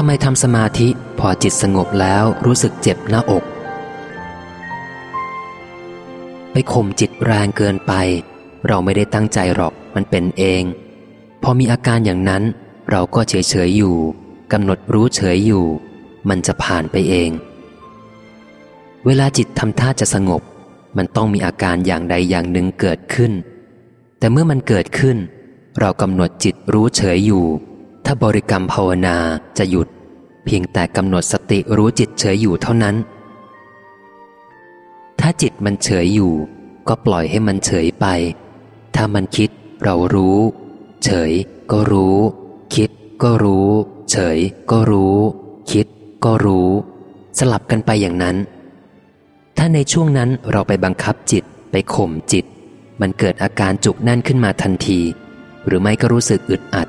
ทำไมทำสมาธิพอจิตสงบแล้วรู้สึกเจ็บหน้าอก ไปข่มจิตแรงเกินไป เราไม่ได้ตั้งใจหรอกมันเป็นเอง พอมีอาการอย่างนั้น เราก็เฉยเฉยอยู่กำหนดรู้เฉยอยู่ มันจะผ่านไปเอง เวลาจิตทำท่าจะสงบ มันต้องมีอาการอย่างใดอย่างหนึ่งเกิดขึ้น แต่เมื่อมันเกิดขึ้น เรากำหนดจิตรู้เฉยอยู่ ถ้าบริกรรมภาวนาจะหยุด เพียงแต่กำหนดสติรู้จิตเฉยอยู่เท่านั้น ถ้าจิตมันเฉยอยู่ ก็ปล่อยให้มันเฉยไป ถ้ามันคิดเรารู้ เฉยก็รู้ คิดก็รู้ เฉยก็รู้ คิดก็รู้ สลับกันไปอย่างนั้น ถ้าในช่วงนั้นเราไปบังคับจิตไปข่มจิต มันเกิดอาการจุกแน่นขึ้นมาทันที หรือไม่ก็รู้สึกอึดอัด